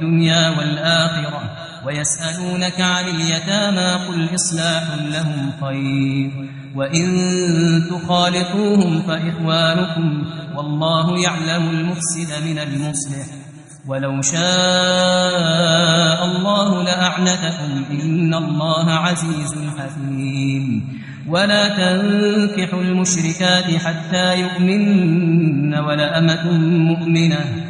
الدنيا والآخرة ويسألونك عن اليتامى قل إصلاح لهم خير وإن تخالطوهم فإخوانكم والله يعلم المفسد من المصلح ولو شاء الله لأعنتكم إن الله عزيز حكيم ولا تنكحوا المشركات حتى يؤمن ولا أمة مؤمنة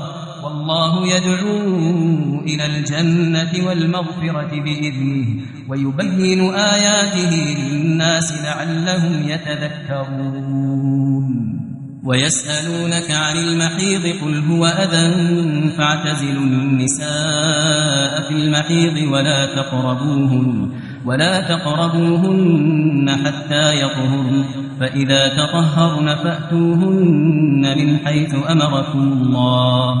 والله يدعو إلى الجنة والمغفرة بإذنه ويبين آياته للناس لعلهم يتذكرون. ويسألونك عن المحيض قل هو أذى فاعتزلوا النساء في المحيض ولا تقربوهن ولا تقربوهن حتى يطهرن فإذا تطهرن فأتوهن من حيث أمركم الله.